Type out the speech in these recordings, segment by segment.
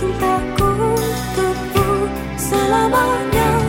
cintaku untukmu selamanya.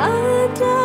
Ada